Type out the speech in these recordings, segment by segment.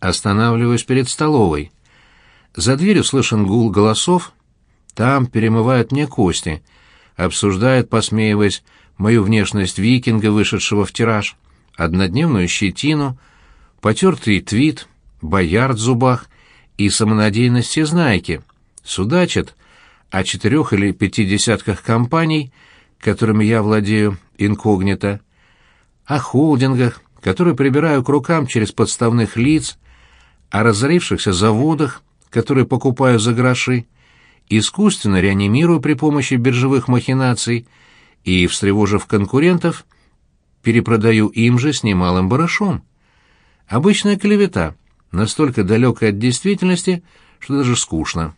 Останавливаюсь перед столовой. За дверью слышен гул голосов. Там перемывают мне кости, обсуждают, посмеиваясь, мою внешность викинга, вышедшего в тираж, однодневную щетину, потертый твит, боярд в зубах и самонадеянность всезнайки. Судачат о четырех или пяти десятках компаний, которыми я владею инкогнито, о холдингах, которые прибираю к рукам через подставных лиц, о разорившихся заводах, которые покупаю за гроши, искусственно реанимирую при помощи биржевых махинаций и, встревожив конкурентов, перепродаю им же с немалым барышом. Обычная клевета, настолько далекая от действительности, что даже скучно.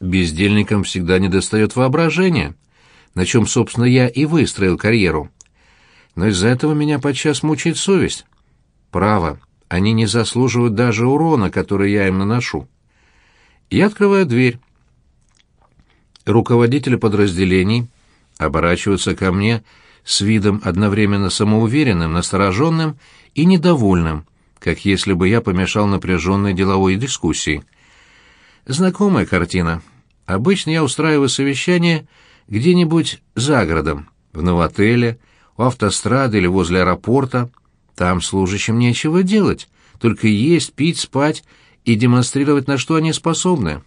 Бездельникам всегда недостает воображения, на чем, собственно, я и выстроил карьеру. Но из-за этого меня подчас мучает совесть. Право, они не заслуживают даже урона, который я им наношу. Я открываю дверь. Руководители подразделений оборачиваются ко мне с видом одновременно самоуверенным, настороженным и недовольным, как если бы я помешал напряженной деловой дискуссии. Знакомая картина. Обычно я устраиваю совещание где-нибудь за городом, в новотеле, у автострады или возле аэропорта. Там служащим нечего делать, только есть, пить, спать и демонстрировать, на что они способны.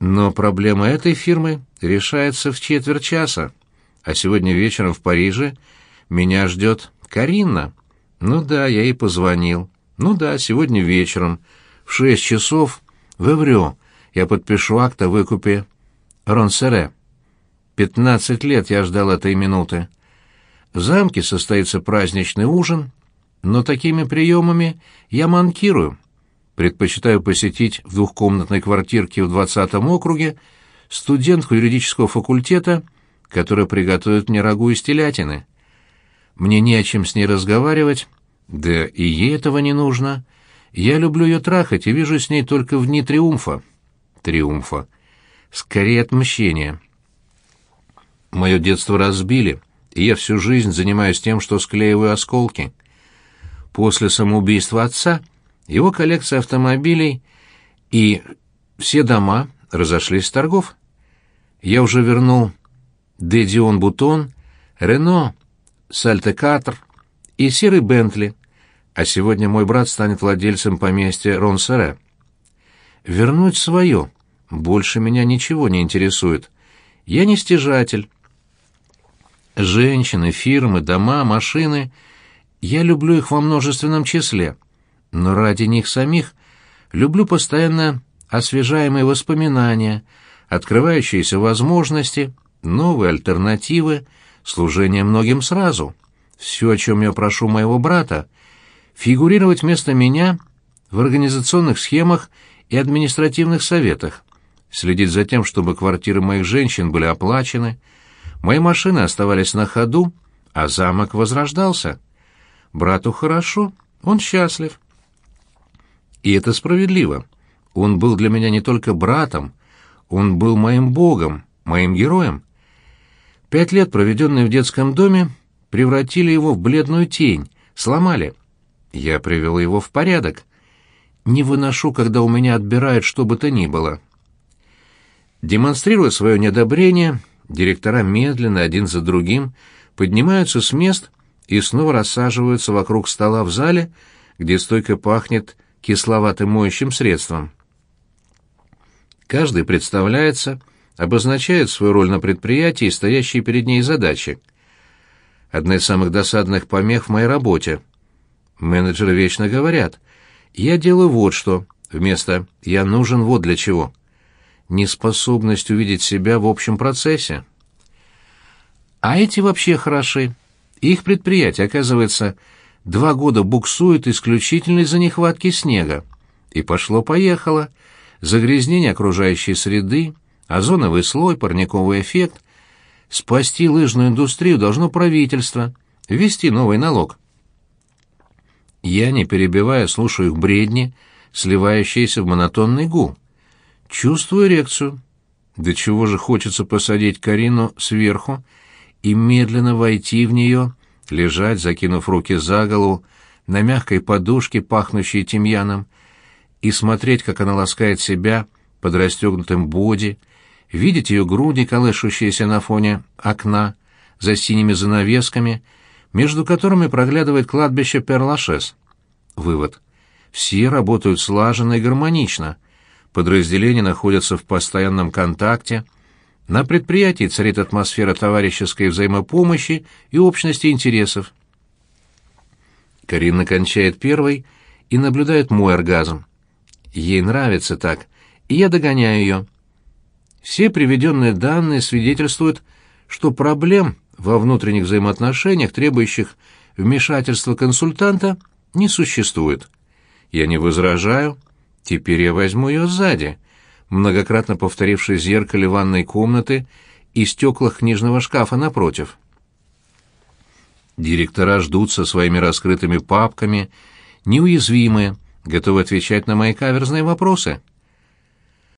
Но проблема этой фирмы решается в четверть часа. А сегодня вечером в Париже меня ждет Каринна. Ну да, я ей позвонил. Ну да, сегодня вечером в шесть часов в Эврё я подпишу акт о выкупе Ронсере. Пятнадцать лет я ждал этой минуты. В замке состоится праздничный ужин, но такими приемами я манкирую. Предпочитаю посетить в двухкомнатной квартирке в двадцатом округе студентку юридического факультета, которая приготовит мне рагу из телятины. Мне не о чем с ней разговаривать, да и ей этого не нужно. Я люблю ее трахать и вижу с ней только в дни триумфа. Триумфа. Скорее отмщения. Мое детство разбили — и я всю жизнь занимаюсь тем, что склеиваю осколки. После самоубийства отца его коллекция автомобилей и все дома разошлись с торгов. Я уже вернул Дедион Бутон, Рено, Сальте Катр и серый Бентли, а сегодня мой брат станет владельцем поместья Ронсере. Вернуть свое. Больше меня ничего не интересует. Я не стяжатель, Женщины, фирмы, дома, машины. Я люблю их во множественном числе. Но ради них самих люблю постоянно освежаемые воспоминания, открывающиеся возможности, новые альтернативы, служение многим сразу. Все, о чем я прошу моего брата, фигурировать вместо меня в организационных схемах и административных советах, следить за тем, чтобы квартиры моих женщин были оплачены, Мои машины оставались на ходу, а замок возрождался. Брату хорошо, он счастлив. И это справедливо. Он был для меня не только братом, он был моим богом, моим героем. Пять лет, проведенные в детском доме, превратили его в бледную тень, сломали. Я привел его в порядок. Не выношу, когда у меня отбирают что бы то ни было. Демонстрируя свое неодобрение, Директора медленно, один за другим, поднимаются с мест и снова рассаживаются вокруг стола в зале, где стойко пахнет кисловатым моющим средством. Каждый представляется, обозначает свою роль на предприятии и стоящие перед ней задачи. Одна из самых досадных помех в моей работе. Менеджеры вечно говорят, «Я делаю вот что», вместо «я нужен вот для чего» неспособность увидеть себя в общем процессе. А эти вообще хороши. Их предприятие, оказывается, два года буксует исключительно из-за нехватки снега. И пошло-поехало. Загрязнение окружающей среды, озоновый слой, парниковый эффект. Спасти лыжную индустрию должно правительство, ввести новый налог. Я, не перебивая, слушаю их бредни, сливающиеся в монотонный гул. Чувствую эрекцию. До чего же хочется посадить Карину сверху и медленно войти в нее, лежать, закинув руки за голову, на мягкой подушке, пахнущей тимьяном, и смотреть, как она ласкает себя под расстегнутым боди, видеть ее груди, колышущиеся на фоне окна, за синими занавесками, между которыми проглядывает кладбище Перлашес. Вывод. Все работают слаженно и гармонично. Подразделения находятся в постоянном контакте. На предприятии царит атмосфера товарищеской взаимопомощи и общности интересов. Карина кончает первой и наблюдает мой оргазм. Ей нравится так, и я догоняю ее. Все приведенные данные свидетельствуют, что проблем во внутренних взаимоотношениях, требующих вмешательства консультанта, не существует. Я не возражаю. Теперь я возьму ее сзади, многократно повторившись в зеркале ванной комнаты и стеклах книжного шкафа напротив. Директора ждут со своими раскрытыми папками, неуязвимые, готовы отвечать на мои каверзные вопросы —